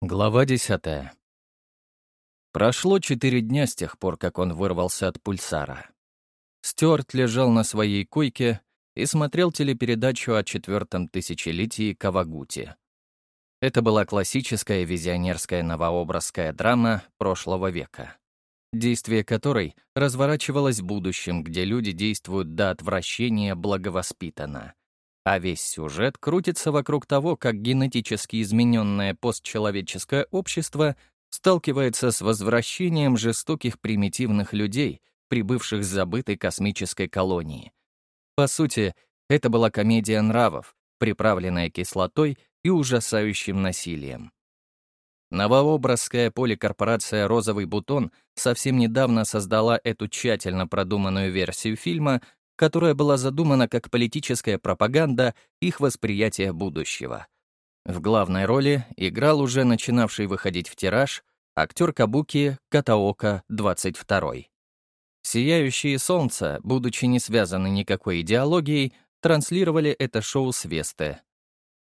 Глава десятая. Прошло четыре дня с тех пор, как он вырвался от пульсара. Стюарт лежал на своей койке и смотрел телепередачу о четвертом тысячелетии Кавагути. Это была классическая визионерская новообразская драма прошлого века, действие которой разворачивалось в будущем, где люди действуют до отвращения благовоспитанно а весь сюжет крутится вокруг того, как генетически измененное постчеловеческое общество сталкивается с возвращением жестоких примитивных людей, прибывших с забытой космической колонии. По сути, это была комедия нравов, приправленная кислотой и ужасающим насилием. Новообразская поликорпорация «Розовый бутон» совсем недавно создала эту тщательно продуманную версию фильма которая была задумана как политическая пропаганда их восприятия будущего. В главной роли играл уже начинавший выходить в тираж актер Кабуки Катаока 22 «Сияющие солнца», будучи не связаны никакой идеологией, транслировали это шоу с Весты.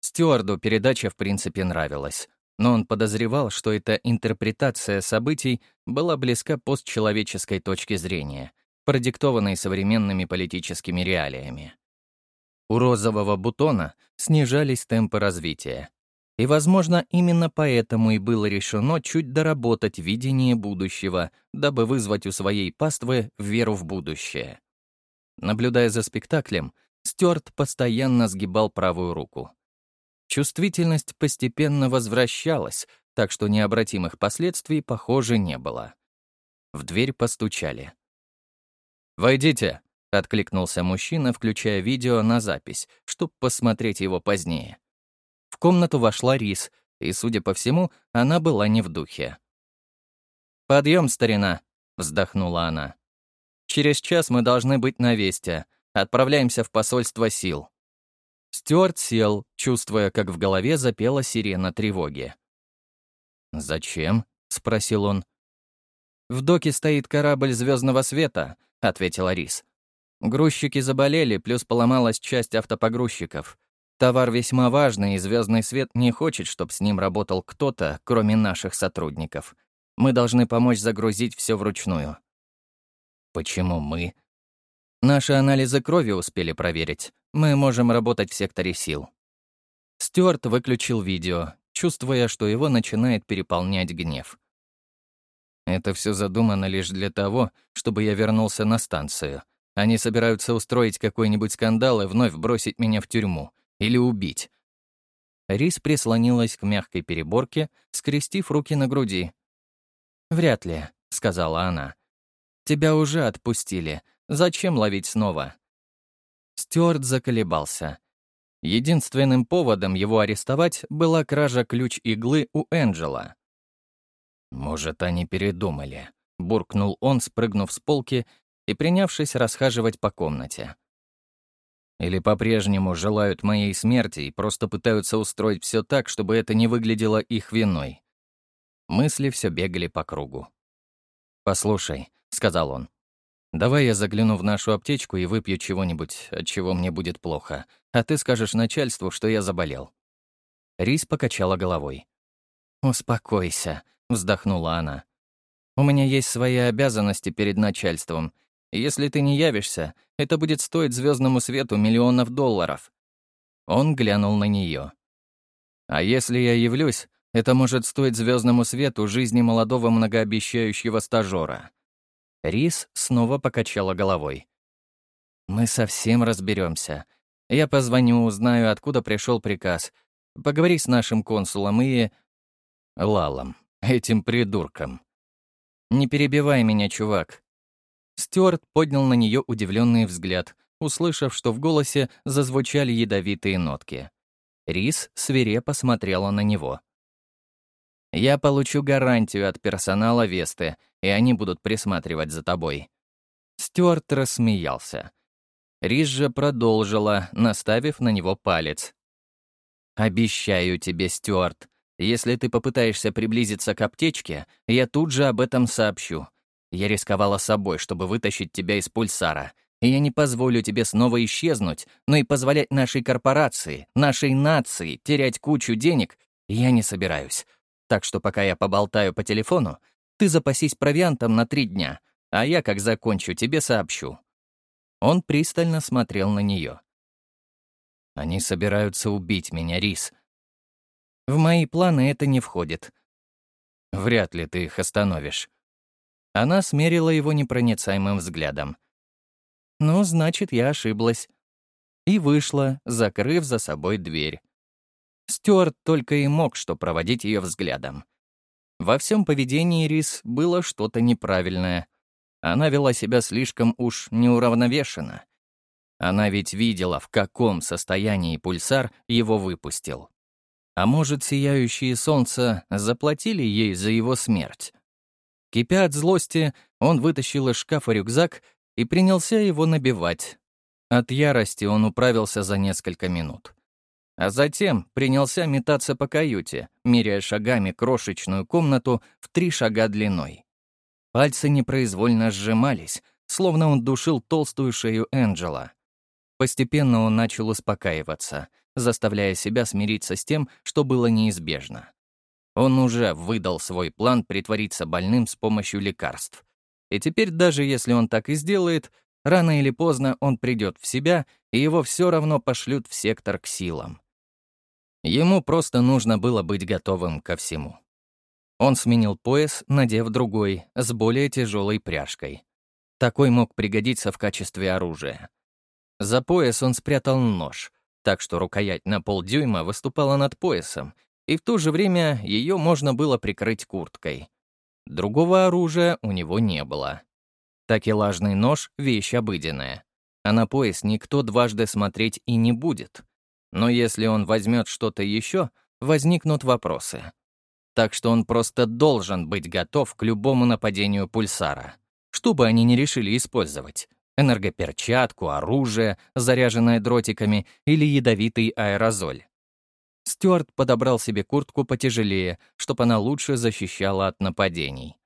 Стюарду передача в принципе нравилась, но он подозревал, что эта интерпретация событий была близка постчеловеческой точке зрения — продиктованной современными политическими реалиями. У розового бутона снижались темпы развития. И, возможно, именно поэтому и было решено чуть доработать видение будущего, дабы вызвать у своей паствы веру в будущее. Наблюдая за спектаклем, Стюарт постоянно сгибал правую руку. Чувствительность постепенно возвращалась, так что необратимых последствий, похоже, не было. В дверь постучали. «Войдите», — откликнулся мужчина, включая видео на запись, чтобы посмотреть его позднее. В комнату вошла Рис, и, судя по всему, она была не в духе. «Подъем, старина», — вздохнула она. «Через час мы должны быть на Весте. Отправляемся в посольство сил». Стюарт сел, чувствуя, как в голове запела сирена тревоги. «Зачем?» — спросил он. «В доке стоит корабль звездного света. — ответила Рис. «Грузчики заболели, плюс поломалась часть автопогрузчиков. Товар весьма важный, и звездный свет не хочет, чтобы с ним работал кто-то, кроме наших сотрудников. Мы должны помочь загрузить все вручную». «Почему мы?» «Наши анализы крови успели проверить. Мы можем работать в секторе сил». Стюарт выключил видео, чувствуя, что его начинает переполнять гнев. Это все задумано лишь для того, чтобы я вернулся на станцию. Они собираются устроить какой-нибудь скандал и вновь бросить меня в тюрьму. Или убить. Рис прислонилась к мягкой переборке, скрестив руки на груди. «Вряд ли», — сказала она. «Тебя уже отпустили. Зачем ловить снова?» Стюарт заколебался. Единственным поводом его арестовать была кража ключ-иглы у Энджела. «Может, они передумали», — буркнул он, спрыгнув с полки и принявшись расхаживать по комнате. «Или по-прежнему желают моей смерти и просто пытаются устроить все так, чтобы это не выглядело их виной». Мысли все бегали по кругу. «Послушай», — сказал он, — «давай я загляну в нашу аптечку и выпью чего-нибудь, от чего мне будет плохо, а ты скажешь начальству, что я заболел». Рис покачала головой. «Успокойся», — вздохнула она. «У меня есть свои обязанности перед начальством. Если ты не явишься, это будет стоить звездному свету миллионов долларов». Он глянул на нее. «А если я явлюсь, это может стоить звездному свету жизни молодого многообещающего стажера». Рис снова покачала головой. «Мы совсем разберемся. Я позвоню, узнаю, откуда пришел приказ. Поговори с нашим консулом и...» «Лалом», Этим придурком. «Не перебивай меня, чувак». Стюарт поднял на нее удивленный взгляд, услышав, что в голосе зазвучали ядовитые нотки. Рис свирепо смотрела на него. «Я получу гарантию от персонала Весты, и они будут присматривать за тобой». Стюарт рассмеялся. Рис же продолжила, наставив на него палец. «Обещаю тебе, Стюарт, если ты попытаешься приблизиться к аптечке, я тут же об этом сообщу. Я рисковала собой, чтобы вытащить тебя из пульсара. И я не позволю тебе снова исчезнуть, но и позволять нашей корпорации, нашей нации терять кучу денег я не собираюсь. Так что пока я поболтаю по телефону, ты запасись провиантом на три дня, а я, как закончу, тебе сообщу». Он пристально смотрел на нее. «Они собираются убить меня, Рис. В мои планы это не входит. Вряд ли ты их остановишь». Она смерила его непроницаемым взглядом. «Ну, значит, я ошиблась». И вышла, закрыв за собой дверь. Стюарт только и мог что проводить ее взглядом. Во всем поведении Рис было что-то неправильное. Она вела себя слишком уж неуравновешенно. Она ведь видела, в каком состоянии пульсар его выпустил. А может, сияющие солнца заплатили ей за его смерть? Кипя от злости, он вытащил из шкафа рюкзак и принялся его набивать. От ярости он управился за несколько минут. А затем принялся метаться по каюте, меряя шагами крошечную комнату в три шага длиной. Пальцы непроизвольно сжимались, словно он душил толстую шею Энджела. Постепенно он начал успокаиваться, заставляя себя смириться с тем, что было неизбежно. Он уже выдал свой план притвориться больным с помощью лекарств. И теперь даже если он так и сделает, рано или поздно он придет в себя, и его все равно пошлют в сектор к силам. Ему просто нужно было быть готовым ко всему. Он сменил пояс, надев другой, с более тяжелой пряжкой. Такой мог пригодиться в качестве оружия. За пояс он спрятал нож, так что рукоять на полдюйма выступала над поясом, и в то же время ее можно было прикрыть курткой. Другого оружия у него не было. Такелажный нож — вещь обыденная, а на пояс никто дважды смотреть и не будет — но если он возьмет что-то еще, возникнут вопросы. Так что он просто должен быть готов к любому нападению пульсара, что бы они ни решили использовать. Энергоперчатку, оружие, заряженное дротиками или ядовитый аэрозоль. Стюарт подобрал себе куртку потяжелее, чтобы она лучше защищала от нападений.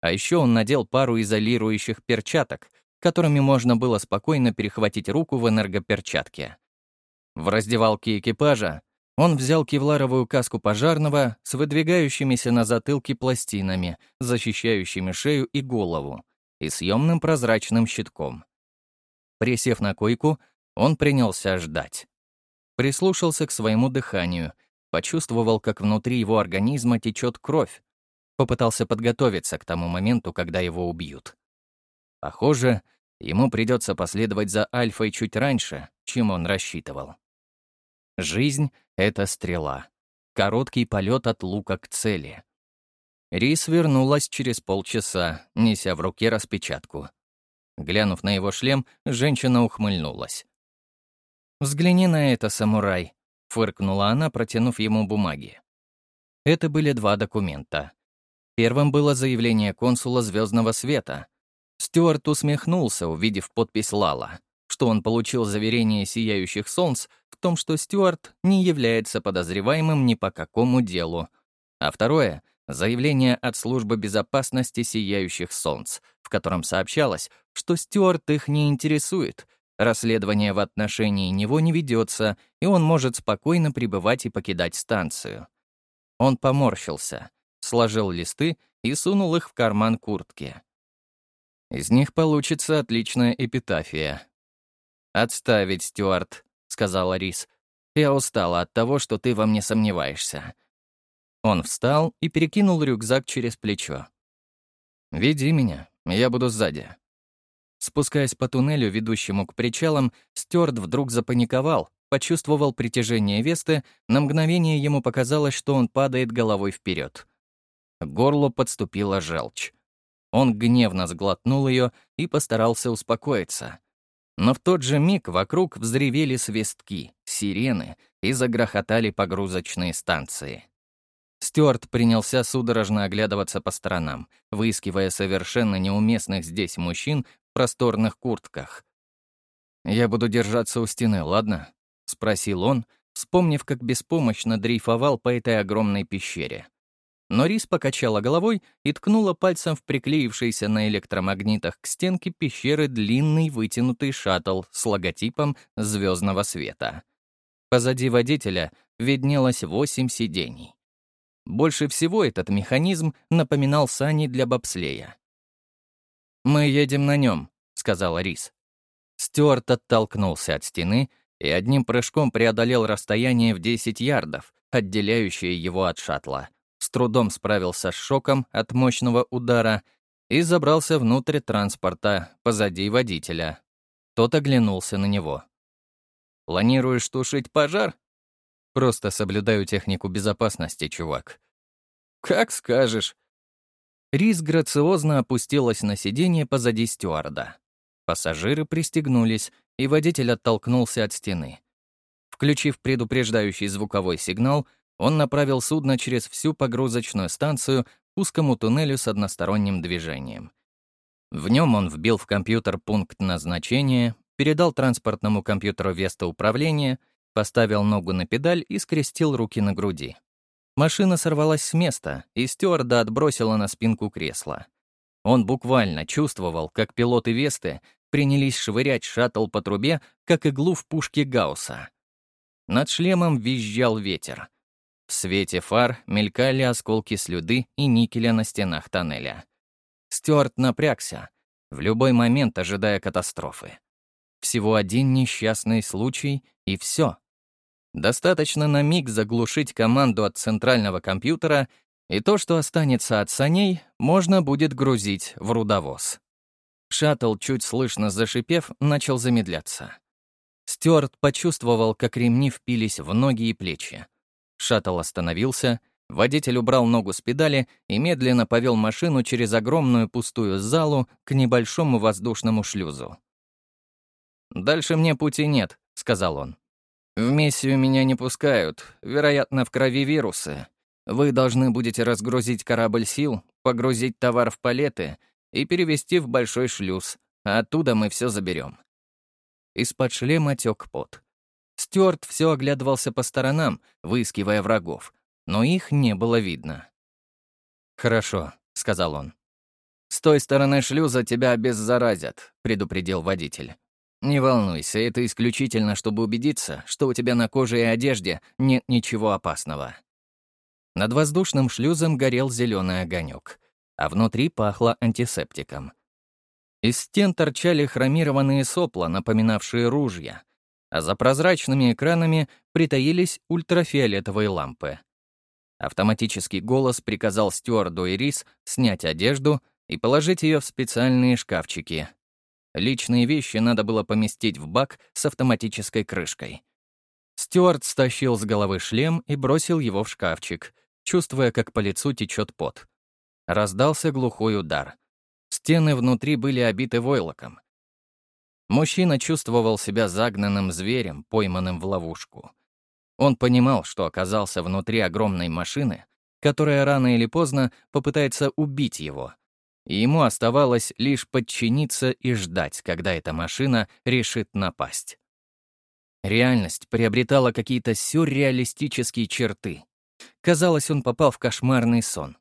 А еще он надел пару изолирующих перчаток, которыми можно было спокойно перехватить руку в энергоперчатке. В раздевалке экипажа он взял кевларовую каску пожарного с выдвигающимися на затылке пластинами, защищающими шею и голову, и съемным прозрачным щитком. Присев на койку, он принялся ждать. Прислушался к своему дыханию, почувствовал, как внутри его организма течет кровь, попытался подготовиться к тому моменту, когда его убьют. Похоже, ему придется последовать за Альфой чуть раньше, чем он рассчитывал. Жизнь — это стрела. Короткий полет от лука к цели. Рис вернулась через полчаса, неся в руке распечатку. Глянув на его шлем, женщина ухмыльнулась. «Взгляни на это, самурай», — фыркнула она, протянув ему бумаги. Это были два документа. Первым было заявление консула Звездного Света. Стюарт усмехнулся, увидев подпись Лала, что он получил заверение сияющих солнц в том, что Стюарт не является подозреваемым ни по какому делу. А второе — заявление от Службы безопасности сияющих солнц, в котором сообщалось, что Стюарт их не интересует, расследование в отношении него не ведется, и он может спокойно пребывать и покидать станцию. Он поморщился, сложил листы и сунул их в карман куртки. Из них получится отличная эпитафия. «Отставить, Стюарт», — сказала Рис. «Я устала от того, что ты во мне сомневаешься». Он встал и перекинул рюкзак через плечо. «Веди меня, я буду сзади». Спускаясь по туннелю, ведущему к причалам, Стюарт вдруг запаниковал, почувствовал притяжение Весты, на мгновение ему показалось, что он падает головой вперед. К горлу подступила желчь. Он гневно сглотнул ее и постарался успокоиться. Но в тот же миг вокруг взревели свистки, сирены и загрохотали погрузочные станции. Стюарт принялся судорожно оглядываться по сторонам, выискивая совершенно неуместных здесь мужчин просторных куртках. «Я буду держаться у стены, ладно?» — спросил он, вспомнив, как беспомощно дрейфовал по этой огромной пещере. Но Рис покачала головой и ткнула пальцем в приклеившийся на электромагнитах к стенке пещеры длинный вытянутый шаттл с логотипом звездного света. Позади водителя виднелось восемь сидений. Больше всего этот механизм напоминал сани для бобслея. «Мы едем на нем», — сказала Рис. Стюарт оттолкнулся от стены и одним прыжком преодолел расстояние в 10 ярдов, отделяющее его от шаттла. С трудом справился с шоком от мощного удара и забрался внутрь транспорта, позади водителя. Тот оглянулся на него. «Планируешь тушить пожар?» «Просто соблюдаю технику безопасности, чувак». «Как скажешь». Рис грациозно опустилась на сиденье позади стюарда. Пассажиры пристегнулись, и водитель оттолкнулся от стены. Включив предупреждающий звуковой сигнал, он направил судно через всю погрузочную станцию к узкому туннелю с односторонним движением. В нем он вбил в компьютер пункт назначения, передал транспортному компьютеру Веста управления, поставил ногу на педаль и скрестил руки на груди. Машина сорвалась с места, и стюарда отбросила на спинку кресла. Он буквально чувствовал, как пилоты Весты принялись швырять шаттл по трубе, как иглу в пушке Гаусса. Над шлемом визжал ветер. В свете фар мелькали осколки слюды и никеля на стенах тоннеля. Стюарт напрягся, в любой момент ожидая катастрофы. Всего один несчастный случай, и все. Достаточно на миг заглушить команду от центрального компьютера, и то, что останется от саней, можно будет грузить в рудовоз. Шаттл, чуть слышно зашипев, начал замедляться. Стюарт почувствовал, как ремни впились в ноги и плечи. Шаттл остановился, водитель убрал ногу с педали и медленно повел машину через огромную пустую залу к небольшому воздушному шлюзу. «Дальше мне пути нет», — сказал он. «В миссию меня не пускают, вероятно, в крови вирусы. Вы должны будете разгрузить корабль сил, погрузить товар в палеты и перевести в большой шлюз, оттуда мы все заберем. Из-под шлема тек пот. Стюарт все оглядывался по сторонам, выискивая врагов, но их не было видно. «Хорошо», — сказал он. «С той стороны шлюза тебя обеззаразят», — предупредил водитель. «Не волнуйся, это исключительно, чтобы убедиться, что у тебя на коже и одежде нет ничего опасного». Над воздушным шлюзом горел зеленый огонек, а внутри пахло антисептиком. Из стен торчали хромированные сопла, напоминавшие ружья, а за прозрачными экранами притаились ультрафиолетовые лампы. Автоматический голос приказал стюарду и Рис снять одежду и положить ее в специальные шкафчики. Личные вещи надо было поместить в бак с автоматической крышкой. Стюарт стащил с головы шлем и бросил его в шкафчик, чувствуя, как по лицу течет пот. Раздался глухой удар. Стены внутри были обиты войлоком. Мужчина чувствовал себя загнанным зверем, пойманным в ловушку. Он понимал, что оказался внутри огромной машины, которая рано или поздно попытается убить его. И ему оставалось лишь подчиниться и ждать, когда эта машина решит напасть. Реальность приобретала какие-то сюрреалистические черты. Казалось, он попал в кошмарный сон.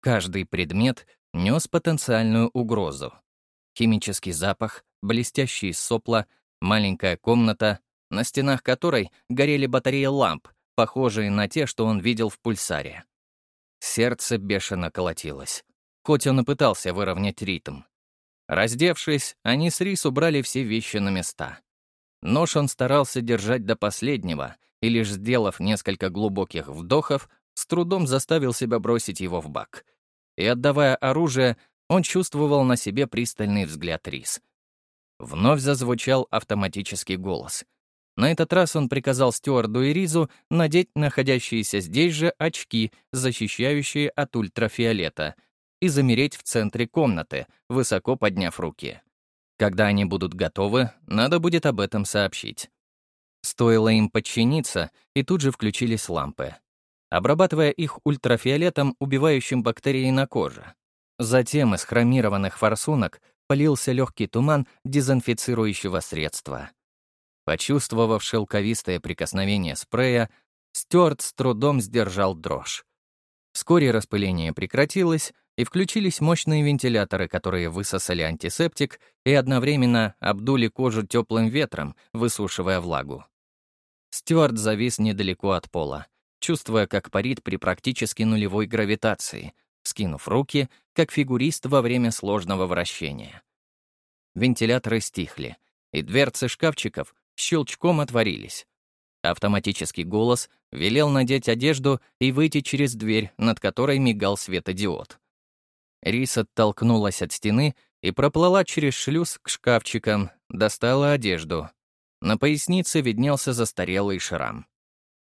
Каждый предмет нес потенциальную угрозу. Химический запах, блестящие сопла, маленькая комната, на стенах которой горели батареи ламп, похожие на те, что он видел в пульсаре. Сердце бешено колотилось, хоть он и пытался выровнять ритм. Раздевшись, они с Рис убрали все вещи на места. Нож он старался держать до последнего — и лишь сделав несколько глубоких вдохов, с трудом заставил себя бросить его в бак. И отдавая оружие, он чувствовал на себе пристальный взгляд Рис. Вновь зазвучал автоматический голос. На этот раз он приказал стюарду и Ризу надеть находящиеся здесь же очки, защищающие от ультрафиолета, и замереть в центре комнаты, высоко подняв руки. Когда они будут готовы, надо будет об этом сообщить. Стоило им подчиниться, и тут же включились лампы, обрабатывая их ультрафиолетом, убивающим бактерии на коже. Затем из хромированных форсунок полился легкий туман дезинфицирующего средства. Почувствовав шелковистое прикосновение спрея, Стюарт с трудом сдержал дрожь. Вскоре распыление прекратилось, и включились мощные вентиляторы, которые высосали антисептик и одновременно обдули кожу теплым ветром, высушивая влагу. Стюарт завис недалеко от пола, чувствуя, как парит при практически нулевой гравитации, скинув руки, как фигурист во время сложного вращения. Вентиляторы стихли, и дверцы шкафчиков щелчком отворились. Автоматический голос велел надеть одежду и выйти через дверь, над которой мигал светодиод. Рис оттолкнулась от стены и проплыла через шлюз к шкафчикам, достала одежду. На пояснице виднелся застарелый шрам.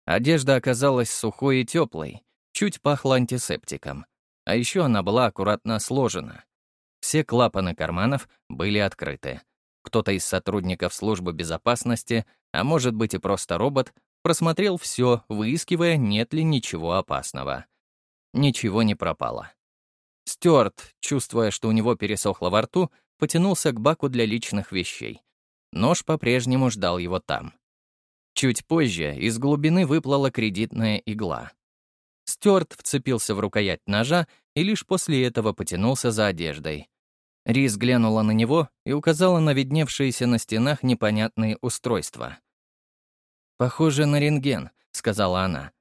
Одежда оказалась сухой и теплой, чуть пахла антисептиком. А еще она была аккуратно сложена. Все клапаны карманов были открыты. Кто-то из сотрудников службы безопасности, а может быть и просто робот, просмотрел все, выискивая, нет ли ничего опасного. Ничего не пропало. Стюарт, чувствуя, что у него пересохло во рту, потянулся к баку для личных вещей. Нож по-прежнему ждал его там. Чуть позже из глубины выплыла кредитная игла. Стюарт вцепился в рукоять ножа и лишь после этого потянулся за одеждой. Рис глянула на него и указала на видневшиеся на стенах непонятные устройства. «Похоже на рентген», — сказала она.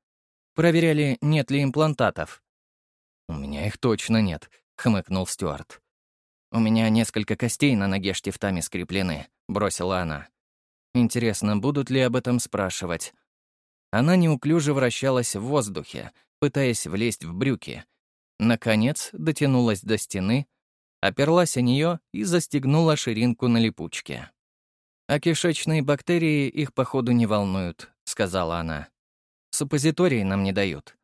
«Проверяли, нет ли имплантатов». «У меня их точно нет», — хмыкнул Стюарт. «У меня несколько костей на ноге штифтами скреплены», — бросила она. «Интересно, будут ли об этом спрашивать?» Она неуклюже вращалась в воздухе, пытаясь влезть в брюки. Наконец дотянулась до стены, оперлась о нее и застегнула ширинку на липучке. «А кишечные бактерии их, походу, не волнуют», — сказала она. «Суппозитории нам не дают».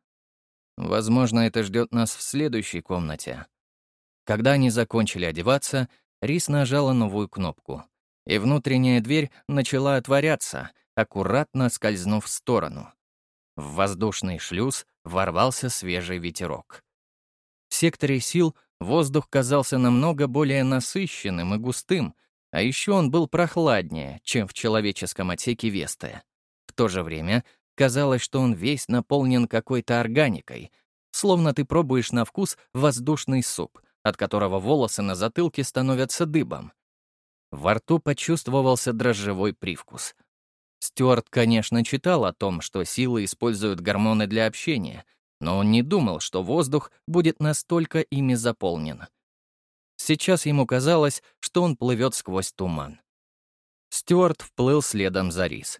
Возможно, это ждет нас в следующей комнате. Когда они закончили одеваться, Рис нажала новую кнопку, и внутренняя дверь начала отворяться, аккуратно скользнув в сторону. В воздушный шлюз ворвался свежий ветерок. В секторе сил воздух казался намного более насыщенным и густым, а еще он был прохладнее, чем в человеческом отсеке Весты. В то же время казалось, что он весь наполнен какой-то органикой, словно ты пробуешь на вкус воздушный суп — от которого волосы на затылке становятся дыбом. Во рту почувствовался дрожжевой привкус. Стюарт, конечно, читал о том, что силы используют гормоны для общения, но он не думал, что воздух будет настолько ими заполнен. Сейчас ему казалось, что он плывет сквозь туман. Стюарт вплыл следом за Рис.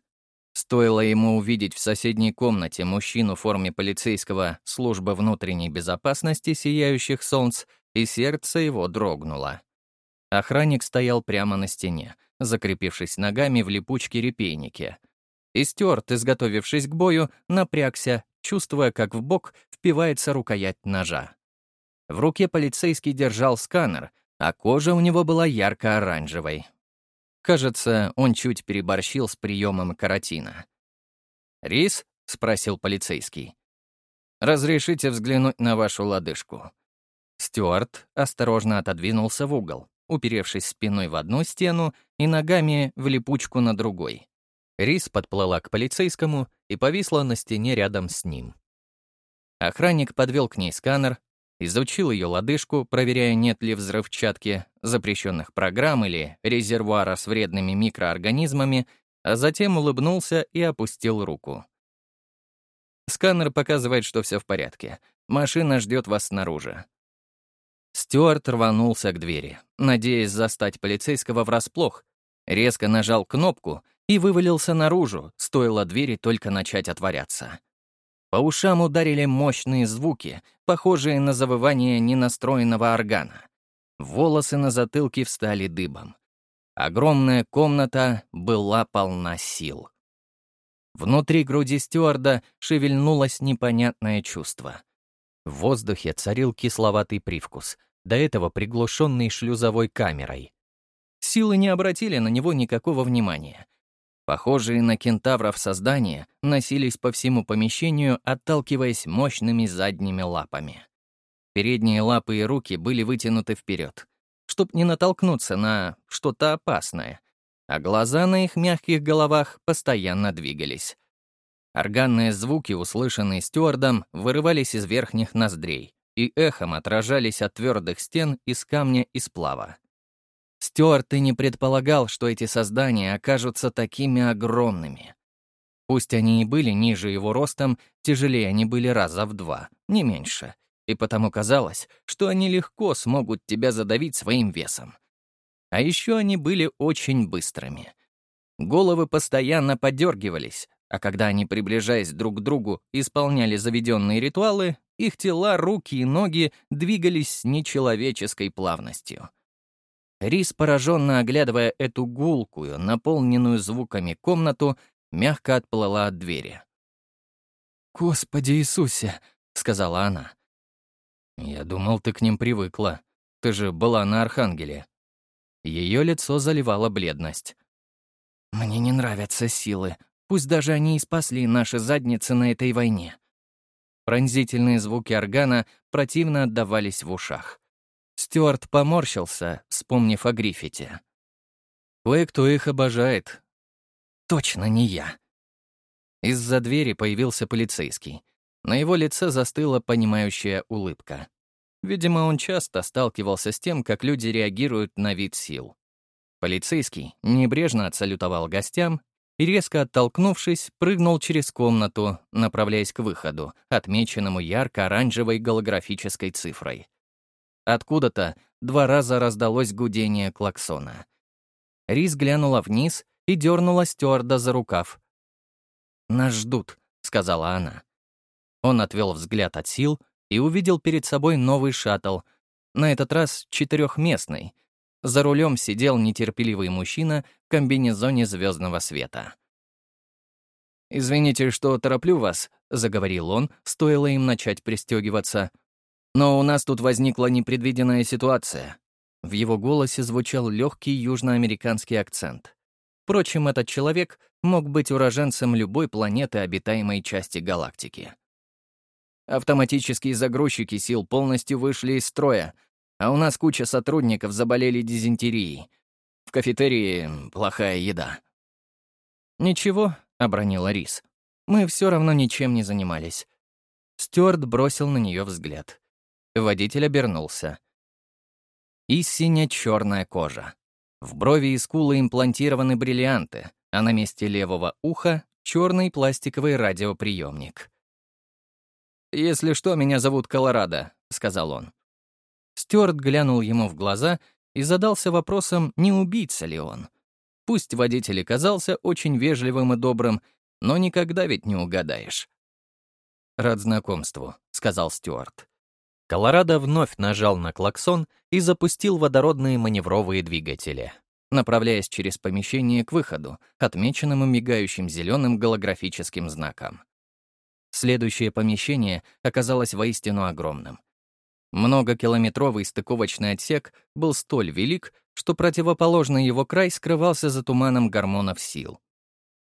Стоило ему увидеть в соседней комнате мужчину в форме полицейского службы внутренней безопасности сияющих солнц, и сердце его дрогнуло. Охранник стоял прямо на стене, закрепившись ногами в липучке репейнике. И Стюарт, изготовившись к бою, напрягся, чувствуя, как в бок впивается рукоять ножа. В руке полицейский держал сканер, а кожа у него была ярко-оранжевой. Кажется, он чуть переборщил с приемом каротина. «Рис?» — спросил полицейский. «Разрешите взглянуть на вашу лодыжку?» Стюарт осторожно отодвинулся в угол, уперевшись спиной в одну стену и ногами в липучку на другой. Рис подплыла к полицейскому и повисла на стене рядом с ним. Охранник подвел к ней сканер, изучил ее лодыжку, проверяя, нет ли взрывчатки, запрещенных программ или резервуара с вредными микроорганизмами, а затем улыбнулся и опустил руку. Сканер показывает, что все в порядке. Машина ждет вас снаружи. Стюарт рванулся к двери, надеясь застать полицейского врасплох, резко нажал кнопку и вывалился наружу, стоило двери только начать отворяться. По ушам ударили мощные звуки, похожие на завывание ненастроенного органа. Волосы на затылке встали дыбом. Огромная комната была полна сил. Внутри груди стюарда шевельнулось непонятное чувство. В воздухе царил кисловатый привкус, до этого приглушенный шлюзовой камерой. Силы не обратили на него никакого внимания. Похожие на кентавров создания носились по всему помещению, отталкиваясь мощными задними лапами. Передние лапы и руки были вытянуты вперед, чтобы не натолкнуться на что-то опасное, а глаза на их мягких головах постоянно двигались. Органные звуки, услышанные стюардом, вырывались из верхних ноздрей и эхом отражались от твердых стен из камня и сплава. Стюарт и не предполагал, что эти создания окажутся такими огромными. Пусть они и были ниже его ростом, тяжелее они были раза в два, не меньше, и потому казалось, что они легко смогут тебя задавить своим весом. А еще они были очень быстрыми. Головы постоянно подергивались, а когда они, приближаясь друг к другу, исполняли заведенные ритуалы, их тела, руки и ноги двигались с нечеловеческой плавностью. Рис, пораженно оглядывая эту гулкую, наполненную звуками комнату, мягко отплыла от двери. «Господи Иисусе!» — сказала она. «Я думал, ты к ним привыкла. Ты же была на Архангеле». Ее лицо заливала бледность. «Мне не нравятся силы. Пусть даже они и спасли наши задницы на этой войне». Пронзительные звуки органа противно отдавались в ушах. Стюарт поморщился, вспомнив о Гриффите. «Кое-кто их обожает». «Точно не я». Из-за двери появился полицейский. На его лице застыла понимающая улыбка. Видимо, он часто сталкивался с тем, как люди реагируют на вид сил. Полицейский небрежно отсалютовал гостям и, резко оттолкнувшись, прыгнул через комнату, направляясь к выходу, отмеченному ярко-оранжевой голографической цифрой. Откуда-то два раза раздалось гудение клаксона. Рис глянула вниз и дернула стюарда за рукав. «Нас ждут», — сказала она. Он отвел взгляд от сил и увидел перед собой новый шаттл, на этот раз четырехместный. За рулем сидел нетерпеливый мужчина в комбинезоне звездного света. «Извините, что тороплю вас», — заговорил он, стоило им начать пристегиваться. «Но у нас тут возникла непредвиденная ситуация». В его голосе звучал легкий южноамериканский акцент. Впрочем, этот человек мог быть уроженцем любой планеты обитаемой части галактики. Автоматические загрузчики сил полностью вышли из строя, а у нас куча сотрудников заболели дизентерией. В кафетерии плохая еда. «Ничего», — обронила Рис. «Мы все равно ничем не занимались». Стюарт бросил на нее взгляд. Водитель обернулся. И сине-черная кожа. В брови и скулы имплантированы бриллианты, а на месте левого уха — черный пластиковый радиоприемник. «Если что, меня зовут Колорадо», — сказал он. Стюарт глянул ему в глаза и задался вопросом, не убийца ли он. Пусть водитель и казался очень вежливым и добрым, но никогда ведь не угадаешь. «Рад знакомству», — сказал Стюарт. Колорадо вновь нажал на клаксон и запустил водородные маневровые двигатели, направляясь через помещение к выходу, отмеченному мигающим зеленым голографическим знаком. Следующее помещение оказалось воистину огромным. Многокилометровый стыковочный отсек был столь велик, что противоположный его край скрывался за туманом гормонов сил.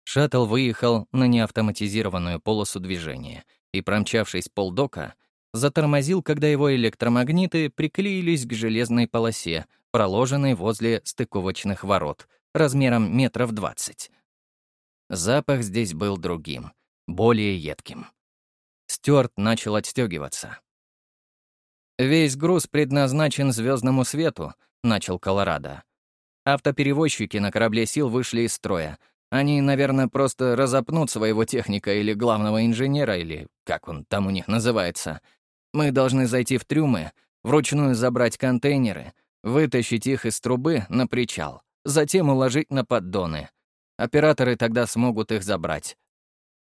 Шаттл выехал на неавтоматизированную полосу движения и, промчавшись полдока, затормозил, когда его электромагниты приклеились к железной полосе, проложенной возле стыковочных ворот, размером метров двадцать. Запах здесь был другим — более едким. Стюарт начал отстегиваться. «Весь груз предназначен звездному свету», — начал Колорадо. «Автоперевозчики на корабле сил вышли из строя. Они, наверное, просто разопнут своего техника или главного инженера, или как он там у них называется. Мы должны зайти в трюмы, вручную забрать контейнеры, вытащить их из трубы на причал, затем уложить на поддоны. Операторы тогда смогут их забрать.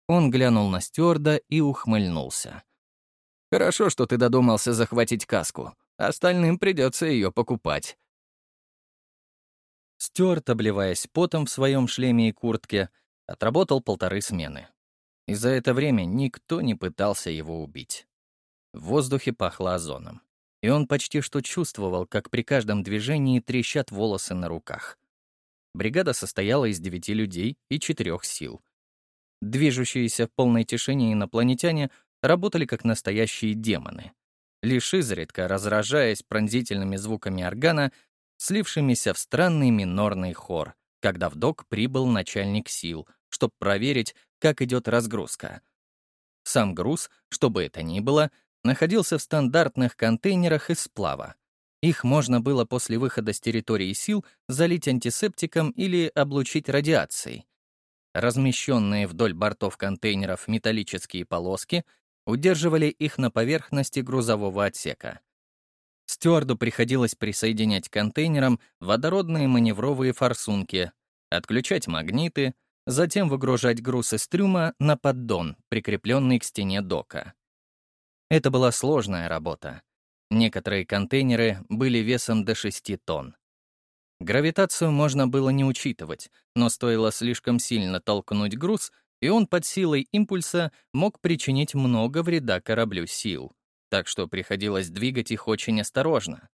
Он глянул на стюарда и ухмыльнулся. «Хорошо, что ты додумался захватить каску. Остальным придется ее покупать». Стюарт, обливаясь потом в своем шлеме и куртке, отработал полторы смены. И за это время никто не пытался его убить. В воздухе пахло озоном. И он почти что чувствовал, как при каждом движении трещат волосы на руках. Бригада состояла из девяти людей и четырех сил — Движущиеся в полной тишине инопланетяне работали как настоящие демоны, лишь изредка разражаясь пронзительными звуками органа, слившимися в странный минорный хор, когда в док прибыл начальник сил, чтобы проверить, как идет разгрузка. Сам груз, что бы это ни было, находился в стандартных контейнерах из сплава. Их можно было после выхода с территории сил залить антисептиком или облучить радиацией. Размещенные вдоль бортов контейнеров металлические полоски удерживали их на поверхности грузового отсека. Стюарду приходилось присоединять к контейнерам водородные маневровые форсунки, отключать магниты, затем выгружать груз из трюма на поддон, прикрепленный к стене дока. Это была сложная работа. Некоторые контейнеры были весом до 6 тонн. Гравитацию можно было не учитывать, но стоило слишком сильно толкнуть груз, и он под силой импульса мог причинить много вреда кораблю сил, так что приходилось двигать их очень осторожно.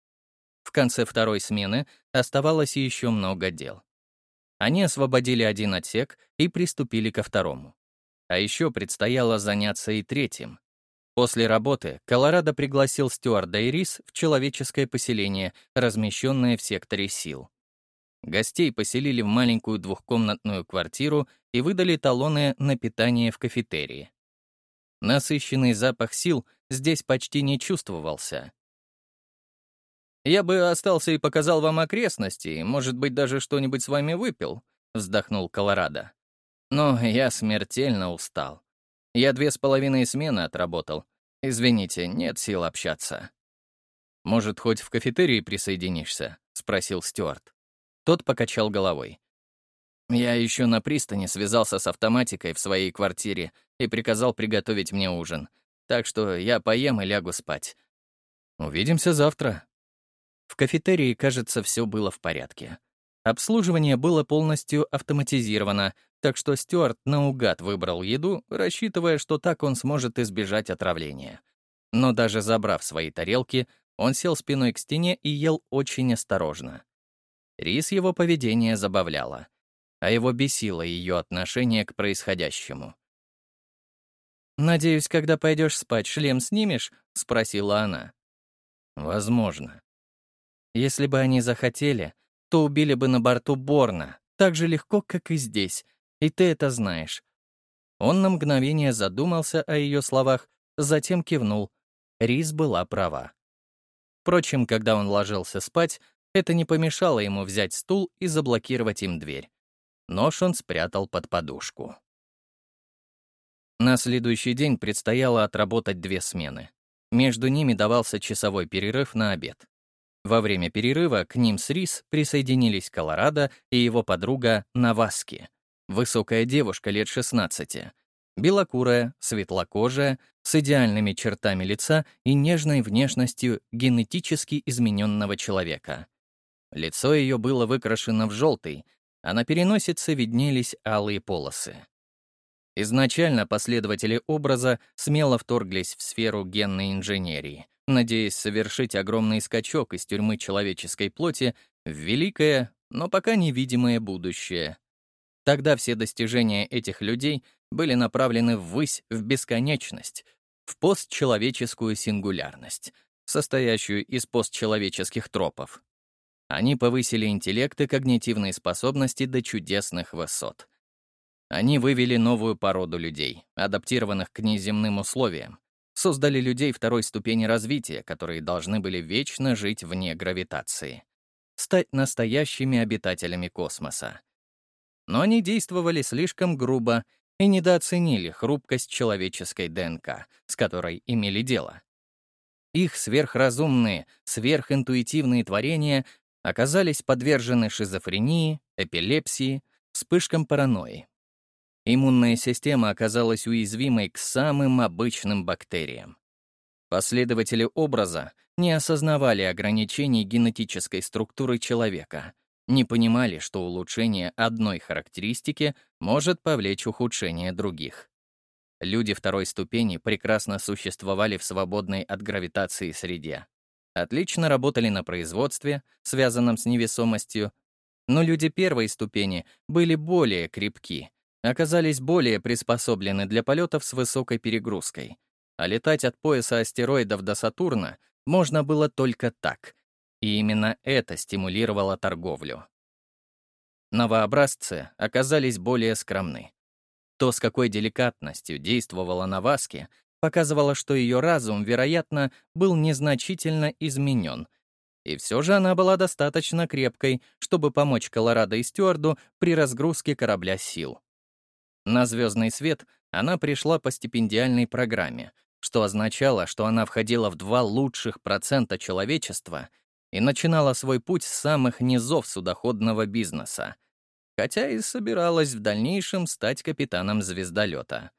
В конце второй смены оставалось еще много дел. Они освободили один отсек и приступили ко второму. А еще предстояло заняться и третьим. После работы Колорадо пригласил стюарда и Рис в человеческое поселение, размещенное в секторе сил. Гостей поселили в маленькую двухкомнатную квартиру и выдали талоны на питание в кафетерии. Насыщенный запах сил здесь почти не чувствовался. «Я бы остался и показал вам окрестности, может быть, даже что-нибудь с вами выпил», — вздохнул Колорадо. «Но я смертельно устал. Я две с половиной смены отработал. Извините, нет сил общаться». «Может, хоть в кафетерии присоединишься?» — спросил Стюарт. Тот покачал головой. «Я еще на пристани связался с автоматикой в своей квартире и приказал приготовить мне ужин. Так что я поем и лягу спать. Увидимся завтра», в кафетерии, кажется, все было в порядке. Обслуживание было полностью автоматизировано, так что Стюарт наугад выбрал еду, рассчитывая, что так он сможет избежать отравления. Но даже забрав свои тарелки, он сел спиной к стене и ел очень осторожно. Рис его поведение забавляло, а его бесило ее отношение к происходящему. «Надеюсь, когда пойдешь спать, шлем снимешь?» — спросила она. «Возможно», если бы они захотели, то убили бы на борту Борна, так же легко, как и здесь, и ты это знаешь. Он на мгновение задумался о ее словах, затем кивнул. Рис была права. Впрочем, когда он ложился спать, это не помешало ему взять стул и заблокировать им дверь. Нож он спрятал под подушку. На следующий день предстояло отработать две смены. Между ними давался часовой перерыв на обед. Во время перерыва к ним с Рис присоединились Колорадо и его подруга Наваски, высокая девушка лет 16, белокурая, светлокожая, с идеальными чертами лица и нежной внешностью генетически измененного человека. Лицо ее было выкрашено в желтый, а на переносице виднелись алые полосы. Изначально последователи образа смело вторглись в сферу генной инженерии — надеясь совершить огромный скачок из тюрьмы человеческой плоти в великое, но пока невидимое будущее. Тогда все достижения этих людей были направлены ввысь, в бесконечность, в постчеловеческую сингулярность, состоящую из постчеловеческих тропов. Они повысили интеллект и когнитивные способности до чудесных высот. Они вывели новую породу людей, адаптированных к неземным условиям, создали людей второй ступени развития, которые должны были вечно жить вне гравитации, стать настоящими обитателями космоса. Но они действовали слишком грубо и недооценили хрупкость человеческой ДНК, с которой имели дело. Их сверхразумные, сверхинтуитивные творения оказались подвержены шизофрении, эпилепсии, вспышкам паранойи. Иммунная система оказалась уязвимой к самым обычным бактериям. Последователи образа не осознавали ограничений генетической структуры человека, не понимали, что улучшение одной характеристики может повлечь ухудшение других. Люди второй ступени прекрасно существовали в свободной от гравитации среде. Отлично работали на производстве, связанном с невесомостью, но люди первой ступени были более крепки оказались более приспособлены для полетов с высокой перегрузкой. А летать от пояса астероидов до Сатурна можно было только так. И именно это стимулировало торговлю. Новообразцы оказались более скромны. То, с какой деликатностью действовала Наваски, показывало, что ее разум, вероятно, был незначительно изменен, и все же она была достаточно крепкой, чтобы помочь Колорадо и Стюарду при разгрузке корабля сил. На звездный свет она пришла по стипендиальной программе, что означало, что она входила в два лучших процента человечества и начинала свой путь с самых низов судоходного бизнеса, хотя и собиралась в дальнейшем стать капитаном звездолета.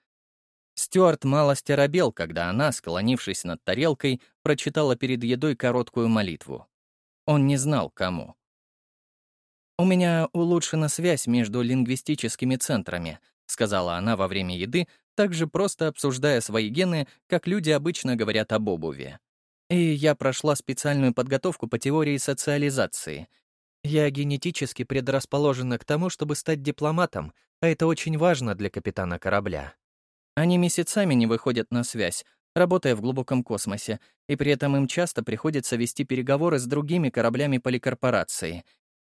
Стюарт мало стеробел, когда она, склонившись над тарелкой, прочитала перед едой короткую молитву. Он не знал, кому. «У меня улучшена связь между лингвистическими центрами», сказала она во время еды, также просто обсуждая свои гены, как люди обычно говорят об обуви. И я прошла специальную подготовку по теории социализации. Я генетически предрасположена к тому, чтобы стать дипломатом, а это очень важно для капитана корабля. Они месяцами не выходят на связь, работая в глубоком космосе, и при этом им часто приходится вести переговоры с другими кораблями поликорпорации,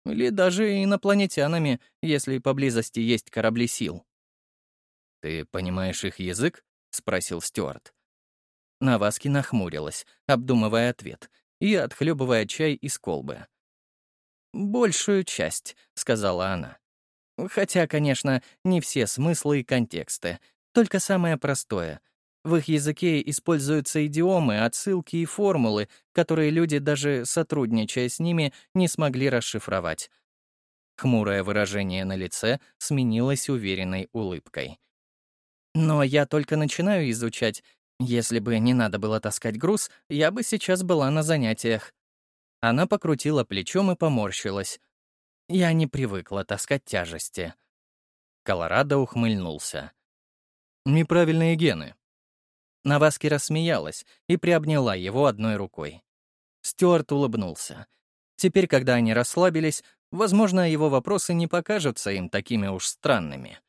или даже инопланетянами, если поблизости есть корабли сил. «Ты понимаешь их язык?» — спросил Стюарт. Наваски нахмурилась, обдумывая ответ, и отхлебывая чай из колбы. «Большую часть», — сказала она. «Хотя, конечно, не все смыслы и контексты, только самое простое. В их языке используются идиомы, отсылки и формулы, которые люди, даже сотрудничая с ними, не смогли расшифровать. Хмурое выражение на лице сменилось уверенной улыбкой. «Но я только начинаю изучать. Если бы не надо было таскать груз, я бы сейчас была на занятиях». Она покрутила плечом и поморщилась. «Я не привыкла таскать тяжести». Колорадо ухмыльнулся. Неправильные гены. Наваски рассмеялась и приобняла его одной рукой. Стюарт улыбнулся. Теперь, когда они расслабились, возможно, его вопросы не покажутся им такими уж странными.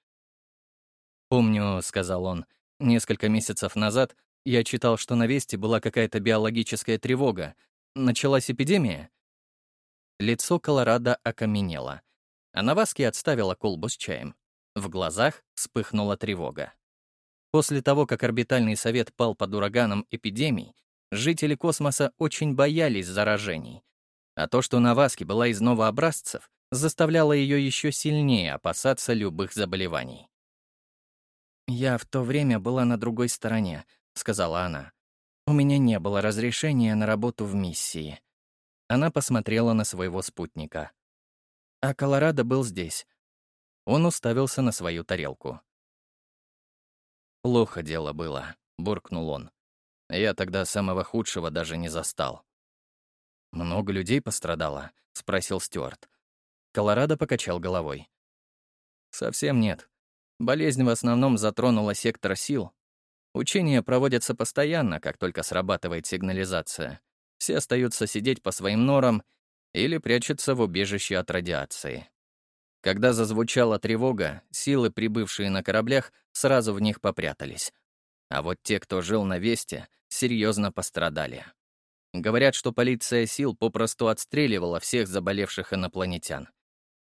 «Помню», — сказал он, — «несколько месяцев назад я читал, что на Весте была какая-то биологическая тревога. Началась эпидемия?» Лицо Колорадо окаменело. А Наваски отставила колбу с чаем. В глазах вспыхнула тревога. После того, как орбитальный совет пал под ураганом эпидемий, жители космоса очень боялись заражений. А то, что Наваски была из новообразцев, заставляло ее еще сильнее опасаться любых заболеваний. «Я в то время была на другой стороне», — сказала она. «У меня не было разрешения на работу в миссии». Она посмотрела на своего спутника. А Колорадо был здесь. Он уставился на свою тарелку. «Плохо дело было», — буркнул он. «Я тогда самого худшего даже не застал». «Много людей пострадало?» — спросил Стюарт. Колорадо покачал головой. «Совсем нет. Болезнь в основном затронула сектор сил. Учения проводятся постоянно, как только срабатывает сигнализация. Все остаются сидеть по своим норам или прячутся в убежище от радиации. Когда зазвучала тревога, силы, прибывшие на кораблях, сразу в них попрятались. А вот те, кто жил на Весте, серьезно пострадали. Говорят, что полиция сил попросту отстреливала всех заболевших инопланетян.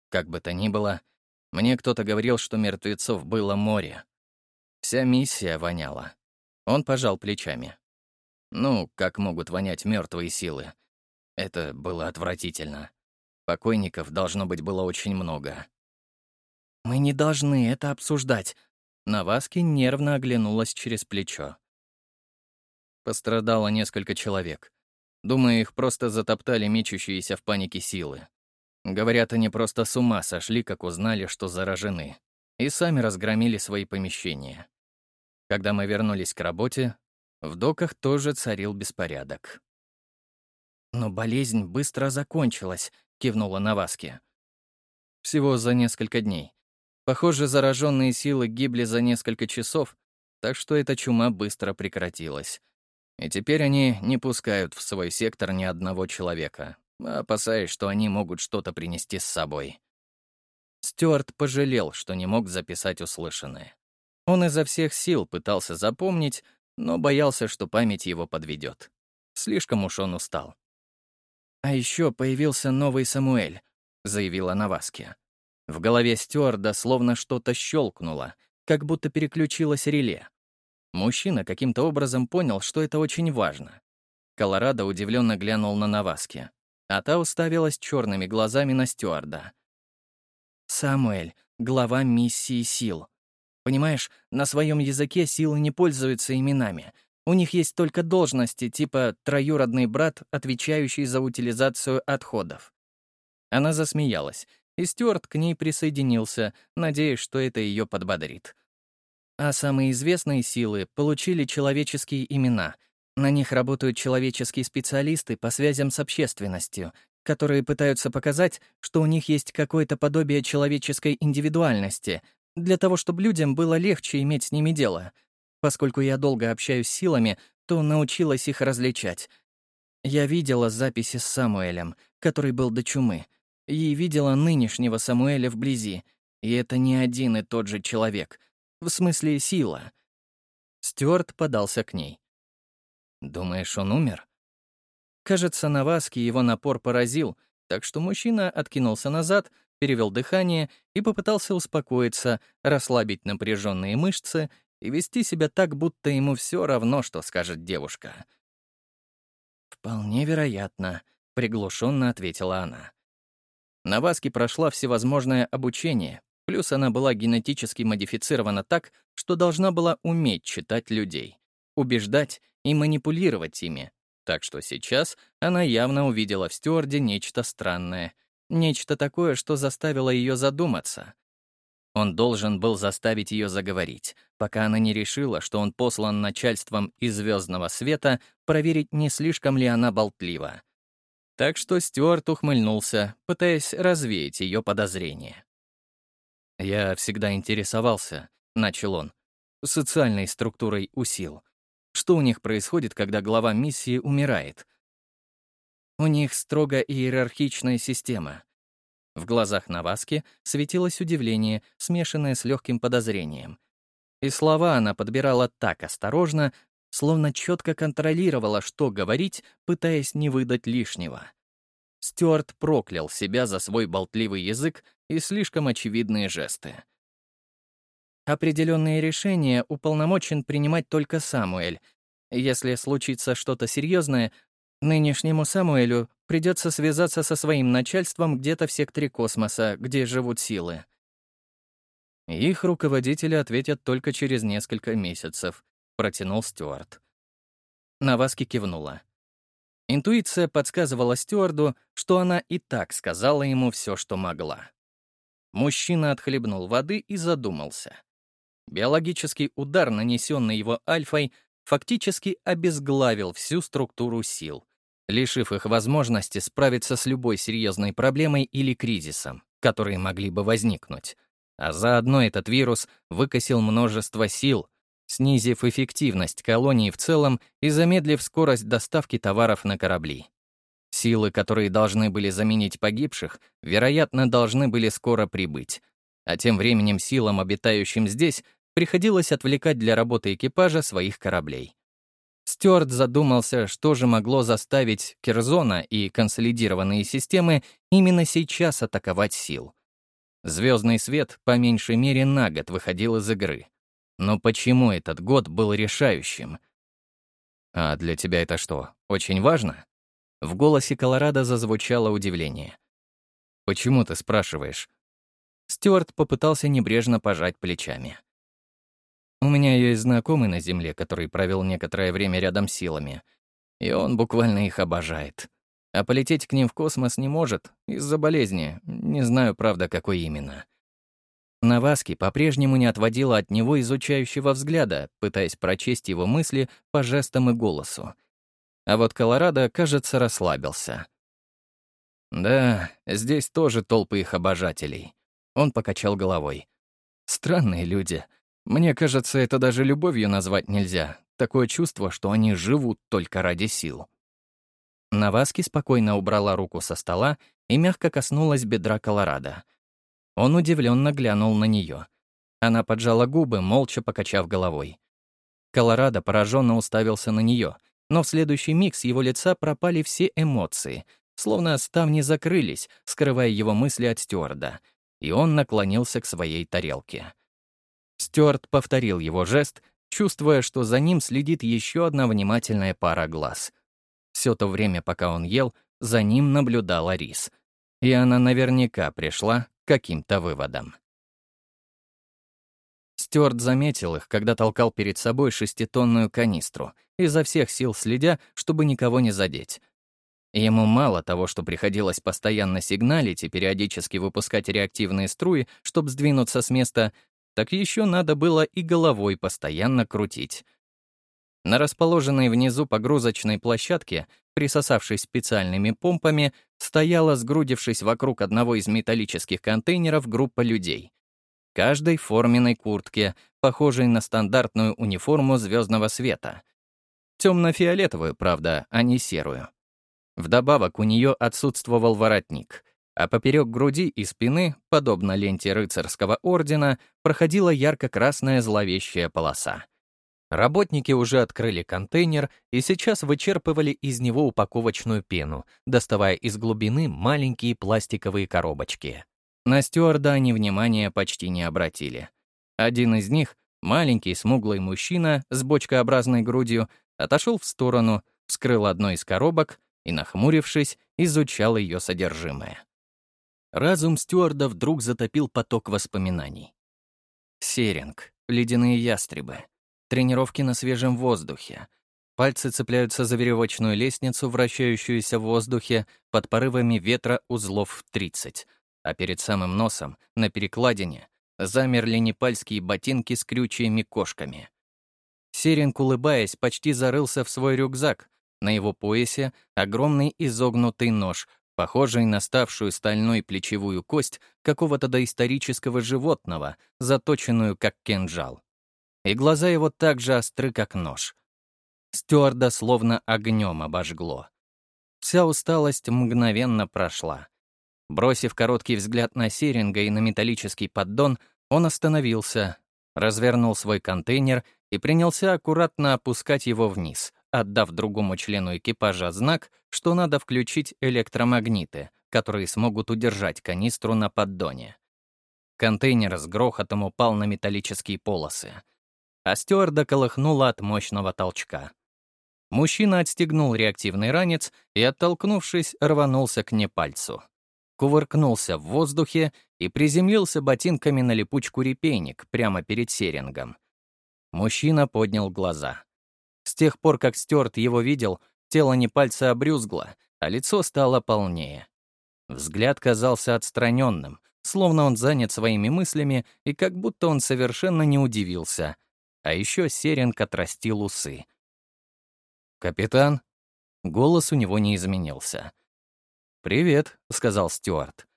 Как бы то ни было, мне кто-то говорил, что мертвецов было море. Вся миссия воняла. Он пожал плечами. Ну, как могут вонять мертвые силы? Это было отвратительно. Покойников, должно быть, было очень много. «Мы не должны это обсуждать», — Наваски нервно оглянулась через плечо. Пострадало несколько человек. Думаю, их просто затоптали мечущиеся в панике силы. Говорят, они просто с ума сошли, как узнали, что заражены, и сами разгромили свои помещения. Когда мы вернулись к работе, в доках тоже царил беспорядок. Но болезнь быстро закончилась, кивнула Наваски. Всего за несколько дней. Похоже, зараженные силы гибли за несколько часов, так что эта чума быстро прекратилась. И теперь они не пускают в свой сектор ни одного человека, опасаясь, что они могут что-то принести с собой. Стюарт пожалел, что не мог записать услышанное. Он изо всех сил пытался запомнить, но боялся, что память его подведет. Слишком уж он устал. «А еще появился новый Самуэль», — заявила Наваски. В голове стюарда словно что-то щелкнуло, как будто переключилось реле. Мужчина каким-то образом понял, что это очень важно. Колорадо удивленно глянул на Наваски, а та уставилась черными глазами на стюарда. «Самуэль, глава миссии сил. Понимаешь, на своем языке силы не пользуются именами. У них есть только должности, типа троюродный брат, отвечающий за утилизацию отходов. Она засмеялась, и Стюарт к ней присоединился, надеясь, что это ее подбодрит. А самые известные силы получили человеческие имена. На них работают человеческие специалисты по связям с общественностью, которые пытаются показать, что у них есть какое-то подобие человеческой индивидуальности, для того, чтобы людям было легче иметь с ними дело. Поскольку я долго общаюсь с силами, то научилась их различать. Я видела записи с Самуэлем, который был до чумы, и видела нынешнего Самуэля вблизи, и это не один и тот же человек. В смысле, сила. Стюарт подался к ней. «Думаешь, он умер?» Кажется, на Васке его напор поразил, так что мужчина откинулся назад, перевел дыхание и попытался успокоиться, расслабить напряженные мышцы и вести себя так, будто ему все равно, что скажет девушка. «Вполне вероятно», — приглушенно ответила она. На Васке прошла всевозможное обучение, плюс она была генетически модифицирована так, что должна была уметь читать людей, убеждать и манипулировать ими, так что сейчас она явно увидела в стюарде нечто странное, нечто такое, что заставило ее задуматься. Он должен был заставить ее заговорить, пока она не решила, что он послан начальством из звездного света проверить, не слишком ли она болтлива. Так что Стюарт ухмыльнулся, пытаясь развеять ее подозрения. «Я всегда интересовался», — начал он, — «социальной структурой у сил. Что у них происходит, когда глава миссии умирает? У них строго иерархичная система. В глазах Наваски светилось удивление, смешанное с легким подозрением. И слова она подбирала так осторожно, словно четко контролировала, что говорить, пытаясь не выдать лишнего. Стюарт проклял себя за свой болтливый язык и слишком очевидные жесты. Определенные решения уполномочен принимать только Самуэль. Если случится что-то серьезное, нынешнему Самуэлю придется связаться со своим начальством где-то в секторе космоса, где живут силы. Их руководители ответят только через несколько месяцев, протянул Стюарт. Наваски кивнула. Интуиция подсказывала Стюарду, что она и так сказала ему все, что могла. Мужчина отхлебнул воды и задумался. Биологический удар, нанесенный его альфой, фактически обезглавил всю структуру сил, лишив их возможности справиться с любой серьезной проблемой или кризисом, которые могли бы возникнуть. А заодно этот вирус выкосил множество сил, снизив эффективность колонии в целом и замедлив скорость доставки товаров на корабли. Силы, которые должны были заменить погибших, вероятно, должны были скоро прибыть, а тем временем силам, обитающим здесь, приходилось отвлекать для работы экипажа своих кораблей. Стюарт задумался, что же могло заставить Керзона и консолидированные системы именно сейчас атаковать сил. Звездный свет, по меньшей мере, на год выходил из игры. Но почему этот год был решающим? «А для тебя это что, очень важно?» В голосе Колорадо зазвучало удивление. «Почему ты спрашиваешь?» Стюарт попытался небрежно пожать плечами. «У меня есть знакомый на Земле, который провел некоторое время рядом с силами, и он буквально их обожает. А полететь к ним в космос не может из-за болезни, не знаю, правда, какой именно». Наваски по-прежнему не отводила от него изучающего взгляда, пытаясь прочесть его мысли по жестам и голосу. А вот Колорадо, кажется, расслабился. «Да, здесь тоже толпы их обожателей. Он покачал головой. «Странные люди. Мне кажется, это даже любовью назвать нельзя. Такое чувство, что они живут только ради сил». Наваски спокойно убрала руку со стола и мягко коснулась бедра Колорадо. Он удивленно глянул на нее. Она поджала губы, молча покачав головой. Колорадо пораженно уставился на нее, но в следующий миг с его лица пропали все эмоции, словно ставни закрылись, скрывая его мысли от стюарда — и он наклонился к своей тарелке. Стюарт повторил его жест, чувствуя, что за ним следит еще одна внимательная пара глаз. Все то время, пока он ел, за ним наблюдала Рис. И она наверняка пришла к каким-то выводам. Стюарт заметил их, когда толкал перед собой шеститонную канистру, изо всех сил следя, чтобы никого не задеть. Ему мало того, что приходилось постоянно сигналить и периодически выпускать реактивные струи, чтобы сдвинуться с места, так еще надо было и головой постоянно крутить. На расположенной внизу погрузочной площадке, присосавшись специальными помпами, стояла, сгрудившись вокруг одного из металлических контейнеров, группа людей. Каждой форменной куртке, похожей на стандартную униформу звездного света. Темно-фиолетовую, правда, а не серую. Вдобавок у нее отсутствовал воротник, а поперек груди и спины, подобно ленте рыцарского ордена, проходила ярко-красная зловещая полоса. Работники уже открыли контейнер и сейчас вычерпывали из него упаковочную пену, доставая из глубины маленькие пластиковые коробочки. На стюарда они внимания почти не обратили. Один из них, маленький смуглый мужчина с бочкообразной грудью, отошел в сторону, вскрыл одну из коробок и, нахмурившись, изучал ее содержимое. Разум стюарда вдруг затопил поток воспоминаний. Серинг, ледяные ястребы, тренировки на свежем воздухе. Пальцы цепляются за веревочную лестницу, вращающуюся в воздухе под порывами ветра узлов в 30, а перед самым носом, на перекладине, замерли непальские ботинки с крючьями кошками. Серинг, улыбаясь, почти зарылся в свой рюкзак, на его поясе огромный изогнутый нож, похожий на ставшую стальной плечевую кость какого-то доисторического животного, заточенную как кинжал. И глаза его так же остры, как нож. Стюарда словно огнем обожгло. Вся усталость мгновенно прошла. Бросив короткий взгляд на Серинга и на металлический поддон, он остановился, развернул свой контейнер и принялся аккуратно опускать его вниз, отдав другому члену экипажа знак, что надо включить электромагниты, которые смогут удержать канистру на поддоне. Контейнер с грохотом упал на металлические полосы. А стюарда колыхнуло от мощного толчка. Мужчина отстегнул реактивный ранец и, оттолкнувшись, рванулся к непальцу. Кувыркнулся в воздухе и приземлился ботинками на липучку репейник прямо перед серингом. Мужчина поднял глаза. С тех пор, как Стюарт его видел, тело Непальца обрюзгло, а лицо стало полнее. Взгляд казался отстраненным, словно он занят своими мыслями и как будто он совершенно не удивился. А еще Серенг отрастил усы. «Капитан?» Голос у него не изменился. «Привет», — сказал Стюарт.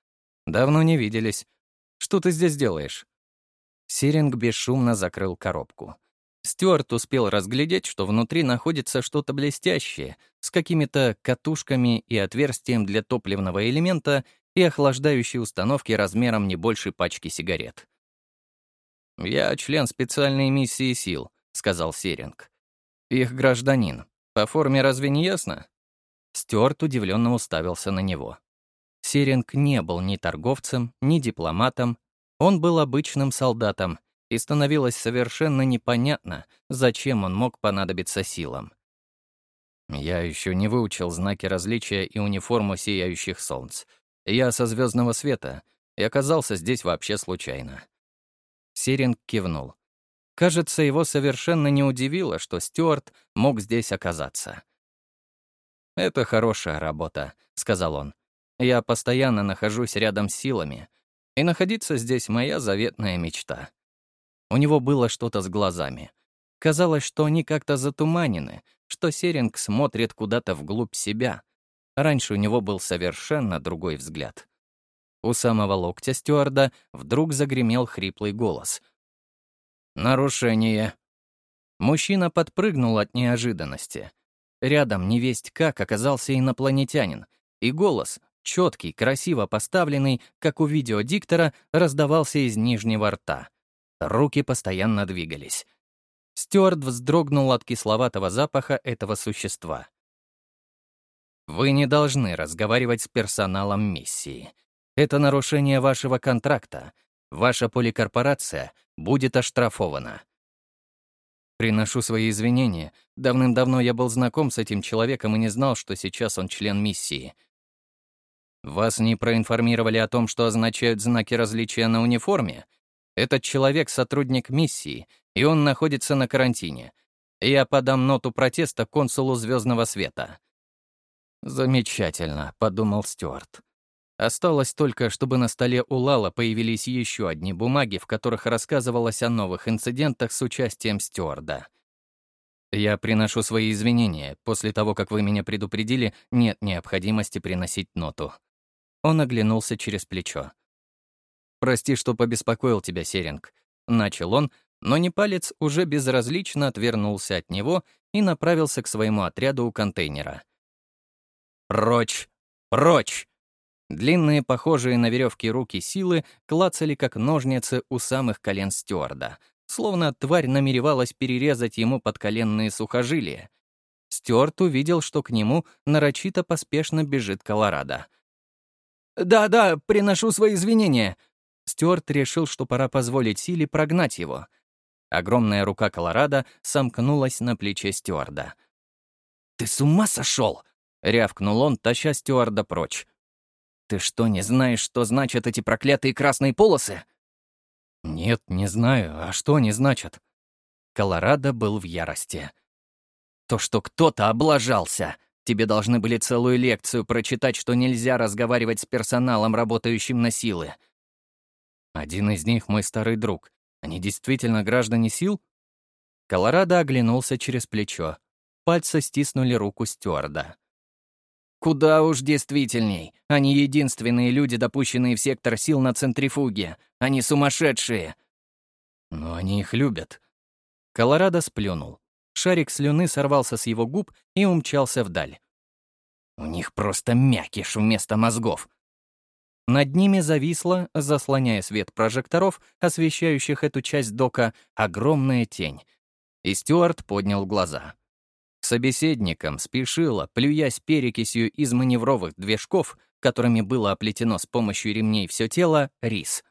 «Давно не виделись. Что ты здесь делаешь?» Сиринг бесшумно закрыл коробку. Стюарт успел разглядеть, что внутри находится что-то блестящее, с какими-то катушками и отверстием для топливного элемента и охлаждающей установки размером не больше пачки сигарет. «Я член специальной миссии сил», — сказал Серинг. «Их гражданин. По форме разве не ясно?» Стюарт удивленно уставился на него. Серинг не был ни торговцем, ни дипломатом. Он был обычным солдатом, и становилось совершенно непонятно, зачем он мог понадобиться силам. Я еще не выучил знаки различия и униформу сияющих солнц. Я со звездного света и оказался здесь вообще случайно. Сиринг кивнул. Кажется, его совершенно не удивило, что Стюарт мог здесь оказаться. «Это хорошая работа», — сказал он. «Я постоянно нахожусь рядом с силами, и находиться здесь — моя заветная мечта». У него было что-то с глазами. Казалось, что они как-то затуманены, что Серинг смотрит куда-то вглубь себя. Раньше у него был совершенно другой взгляд. У самого локтя стюарда вдруг загремел хриплый голос. «Нарушение». Мужчина подпрыгнул от неожиданности. Рядом невесть как оказался инопланетянин, и голос, четкий, красиво поставленный, как у видеодиктора, раздавался из нижнего рта. Руки постоянно двигались. Стюарт вздрогнул от кисловатого запаха этого существа. «Вы не должны разговаривать с персоналом миссии. Это нарушение вашего контракта. Ваша поликорпорация будет оштрафована». Приношу свои извинения. Давным-давно я был знаком с этим человеком и не знал, что сейчас он член миссии. Вас не проинформировали о том, что означают знаки различия на униформе? Этот человек — сотрудник миссии, и он находится на карантине. Я подам ноту протеста консулу Звездного Света». «Замечательно», — подумал Стюарт. Осталось только, чтобы на столе у Лала появились еще одни бумаги, в которых рассказывалось о новых инцидентах с участием стюарда. «Я приношу свои извинения. После того, как вы меня предупредили, нет необходимости приносить ноту». Он оглянулся через плечо. «Прости, что побеспокоил тебя, Серинг», — начал он, но Непалец уже безразлично отвернулся от него и направился к своему отряду у контейнера. «Прочь! Прочь!» Длинные, похожие на веревки руки силы клацали, как ножницы у самых колен стюарда, словно тварь намеревалась перерезать ему подколенные сухожилия. Стюарт увидел, что к нему нарочито поспешно бежит Колорадо. «Да-да, приношу свои извинения!» Стюарт решил, что пора позволить силе прогнать его. Огромная рука Колорадо сомкнулась на плече стюарда. «Ты с ума сошел?» — рявкнул он, таща стюарда прочь. «Ты что, не знаешь, что значат эти проклятые красные полосы?» «Нет, не знаю. А что они значат?» Колорадо был в ярости. «То, что кто-то облажался. Тебе должны были целую лекцию прочитать, что нельзя разговаривать с персоналом, работающим на силы. Один из них — мой старый друг. Они действительно граждане сил?» Колорадо оглянулся через плечо. Пальцы стиснули руку стюарда. Куда уж действительней. Они единственные люди, допущенные в сектор сил на центрифуге. Они сумасшедшие. Но они их любят. Колорадо сплюнул. Шарик слюны сорвался с его губ и умчался вдаль. У них просто мякиш вместо мозгов. Над ними зависла, заслоняя свет прожекторов, освещающих эту часть дока, огромная тень. И Стюарт поднял глаза собеседникам спешила, плюясь перекисью из маневровых движков, которыми было оплетено с помощью ремней все тело, рис.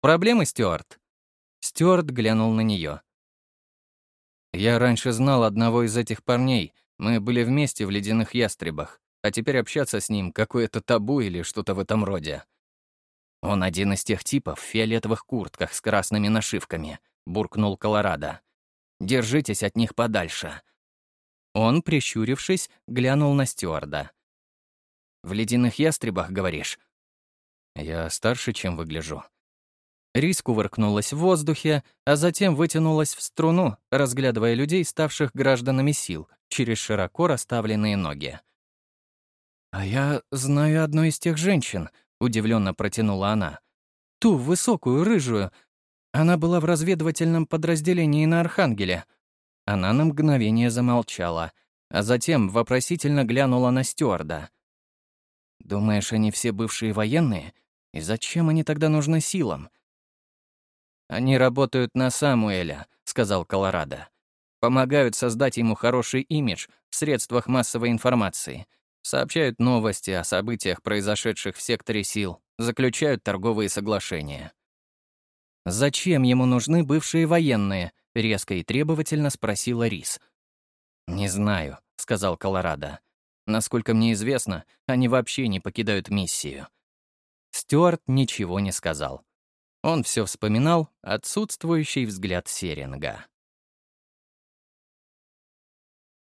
«Проблемы, Стюарт?» Стюарт глянул на нее. «Я раньше знал одного из этих парней. Мы были вместе в «Ледяных ястребах», а теперь общаться с ним — какое-то табу или что-то в этом роде. Он один из тех типов в фиолетовых куртках с красными нашивками», — буркнул Колорадо. «Держитесь от них подальше. Он, прищурившись, глянул на стюарда. «В ледяных ястребах, говоришь?» «Я старше, чем выгляжу». Рис кувыркнулась в воздухе, а затем вытянулась в струну, разглядывая людей, ставших гражданами сил, через широко расставленные ноги. «А я знаю одну из тех женщин», — удивленно протянула она. «Ту, высокую, рыжую. Она была в разведывательном подразделении на Архангеле». Она на мгновение замолчала, а затем вопросительно глянула на стюарда. «Думаешь, они все бывшие военные? И зачем они тогда нужны силам?» «Они работают на Самуэля», — сказал Колорадо. «Помогают создать ему хороший имидж в средствах массовой информации, сообщают новости о событиях, произошедших в секторе сил, заключают торговые соглашения». «Зачем ему нужны бывшие военные?» — резко и требовательно спросила Рис. «Не знаю», — сказал Колорадо. «Насколько мне известно, они вообще не покидают миссию». Стюарт ничего не сказал. Он все вспоминал отсутствующий взгляд Серинга.